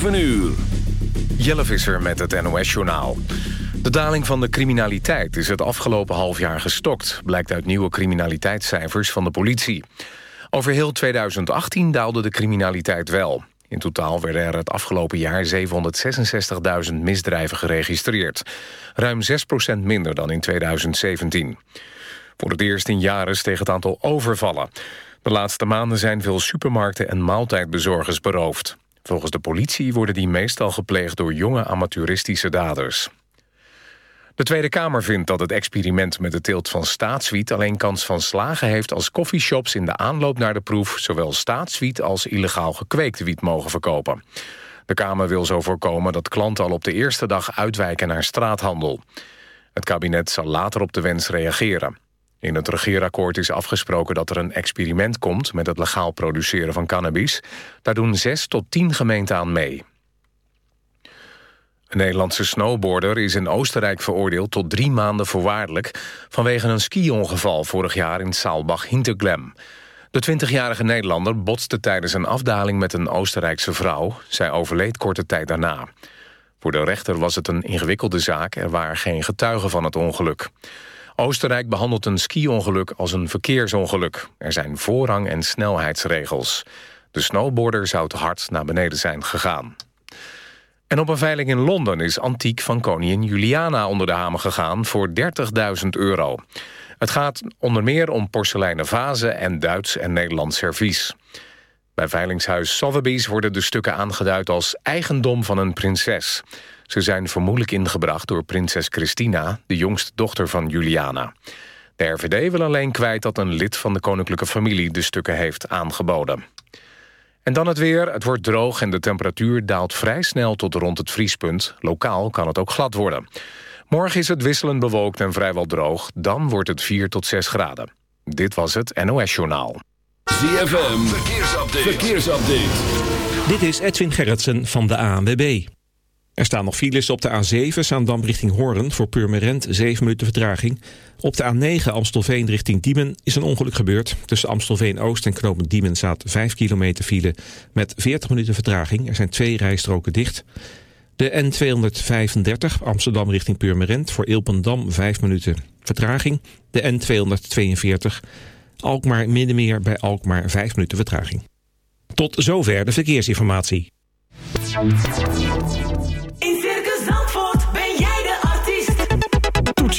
7 uur. Jelle Visser met het NOS-journaal. De daling van de criminaliteit is het afgelopen half jaar gestokt... blijkt uit nieuwe criminaliteitscijfers van de politie. Over heel 2018 daalde de criminaliteit wel. In totaal werden er het afgelopen jaar 766.000 misdrijven geregistreerd. Ruim 6% minder dan in 2017. Voor het eerst in jaren steeg het aantal overvallen. De laatste maanden zijn veel supermarkten en maaltijdbezorgers beroofd. Volgens de politie worden die meestal gepleegd door jonge amateuristische daders. De Tweede Kamer vindt dat het experiment met de teelt van staatswiet... alleen kans van slagen heeft als coffeeshops in de aanloop naar de proef... zowel staatswiet als illegaal gekweekte wiet mogen verkopen. De Kamer wil zo voorkomen dat klanten al op de eerste dag uitwijken naar straathandel. Het kabinet zal later op de wens reageren. In het regeerakkoord is afgesproken dat er een experiment komt... met het legaal produceren van cannabis. Daar doen zes tot tien gemeenten aan mee. Een Nederlandse snowboarder is in Oostenrijk veroordeeld tot drie maanden voorwaardelijk... vanwege een ski-ongeval vorig jaar in Saalbach-Hinterglem. De 20-jarige Nederlander botste tijdens een afdaling met een Oostenrijkse vrouw. Zij overleed korte tijd daarna. Voor de rechter was het een ingewikkelde zaak. Er waren geen getuigen van het ongeluk. Oostenrijk behandelt een ski-ongeluk als een verkeersongeluk. Er zijn voorrang- en snelheidsregels. De snowboarder zou te hard naar beneden zijn gegaan. En op een veiling in Londen is antiek van koningin Juliana onder de hamer gegaan voor 30.000 euro. Het gaat onder meer om porseleinen vazen en Duits en Nederlands servies. Bij veilingshuis Sotheby's worden de stukken aangeduid als eigendom van een prinses. Ze zijn vermoedelijk ingebracht door prinses Christina, de jongste dochter van Juliana. De RVD wil alleen kwijt dat een lid van de koninklijke familie de stukken heeft aangeboden. En dan het weer. Het wordt droog en de temperatuur daalt vrij snel tot rond het vriespunt. Lokaal kan het ook glad worden. Morgen is het wisselend bewolkt en vrijwel droog. Dan wordt het 4 tot 6 graden. Dit was het NOS Journaal. ZFM, verkeersupdate. verkeersupdate. Dit is Edwin Gerritsen van de ANWB. Er staan nog files op de A7 Zaandam richting Hoorn voor Purmerend 7 minuten vertraging. Op de A9 Amstelveen richting Diemen is een ongeluk gebeurd. Tussen Amstelveen Oost en Knopend Diemen staat 5 kilometer file met 40 minuten vertraging. Er zijn twee rijstroken dicht. De N235 Amsterdam richting Purmerend voor Ilpendam 5 minuten vertraging. De N242 Alkmaar Middenmeer bij Alkmaar 5 minuten vertraging. Tot zover de verkeersinformatie.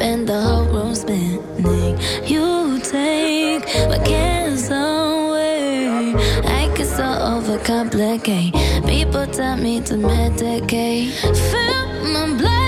and the whole room spinning. You take my cares away. I get so overcomplicate. People tell me to medicate. Fill my blood.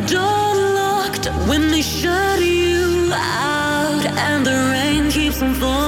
the door locked, when they shut you out, and the rain keeps on falling.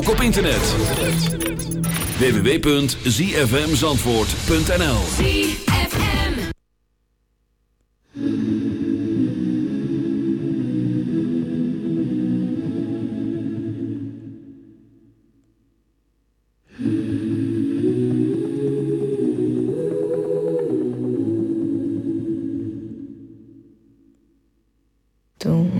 Ook op internet. www.zfmzandvoort.nl Don't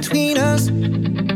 between us.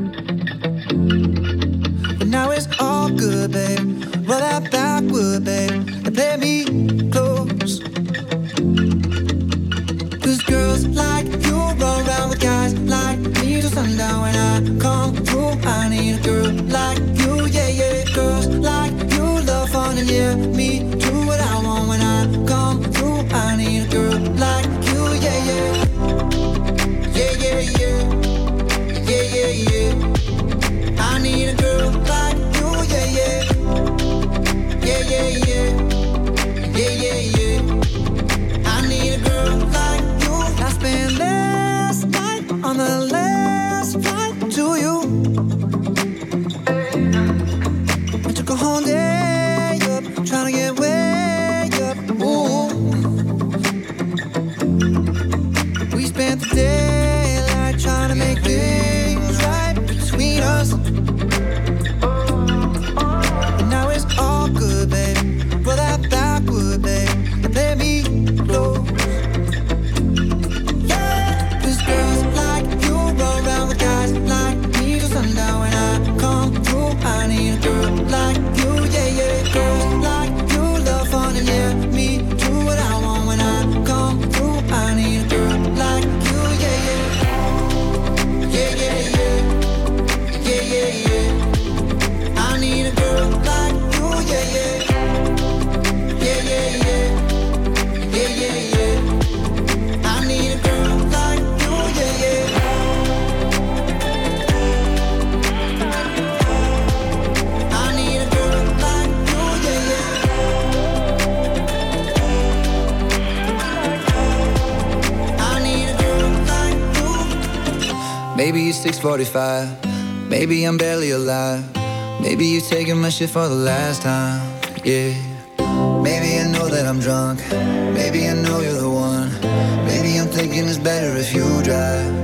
Maybe it's 6:45. Maybe I'm barely alive. Maybe you're taking my shit for the last time. Yeah. Maybe I know that I'm drunk. Maybe I know you're the one. Maybe I'm thinking it's better if you drive.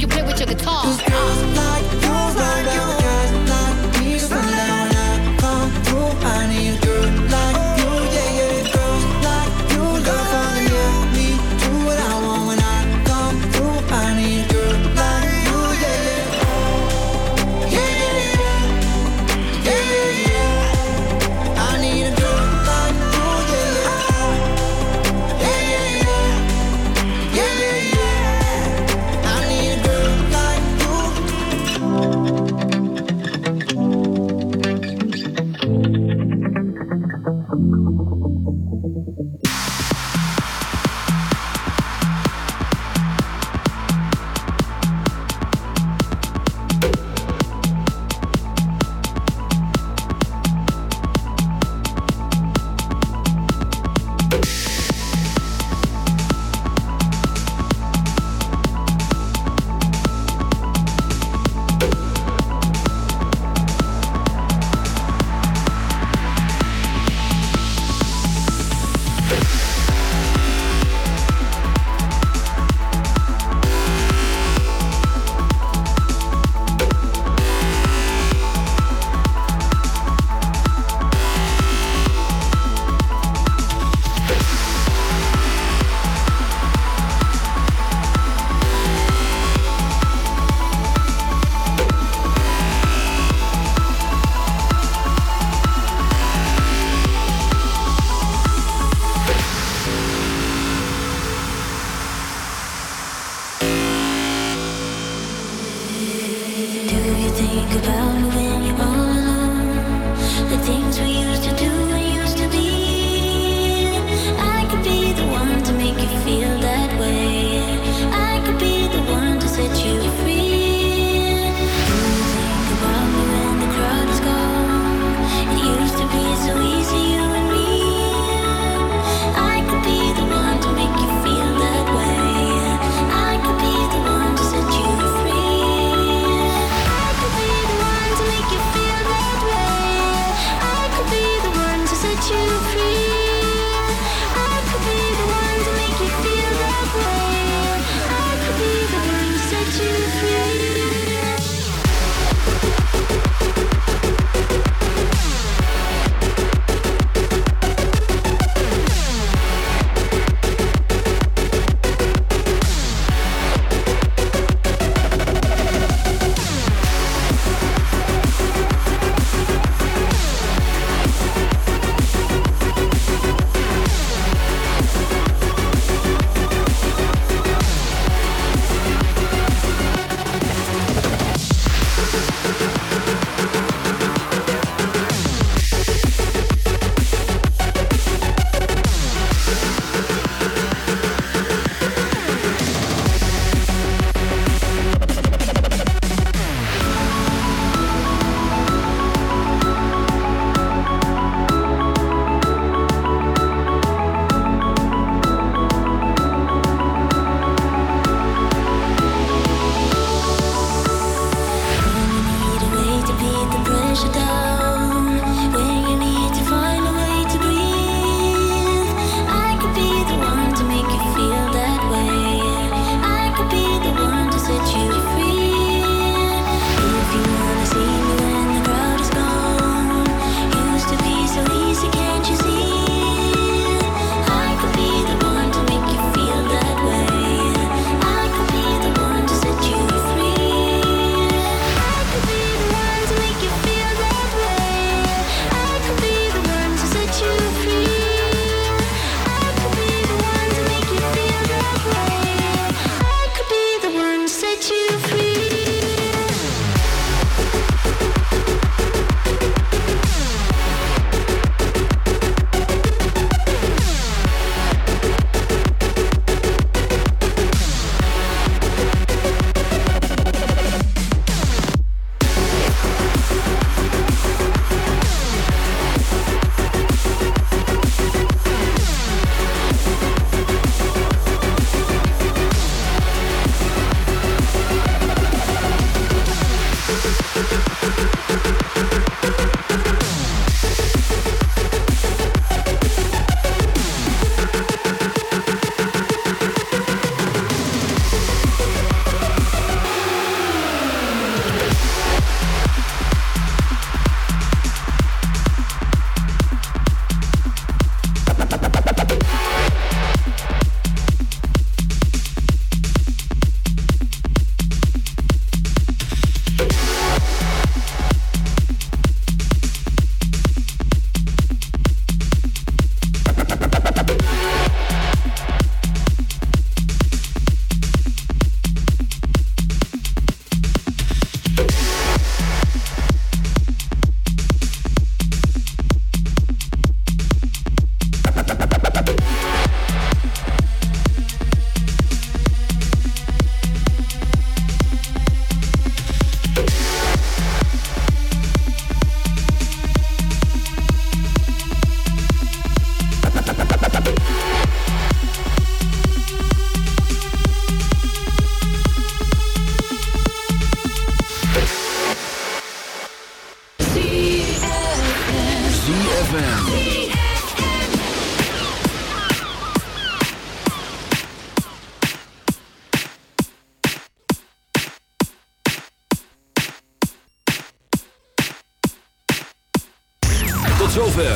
you play with your guitar. Girls like you, like you,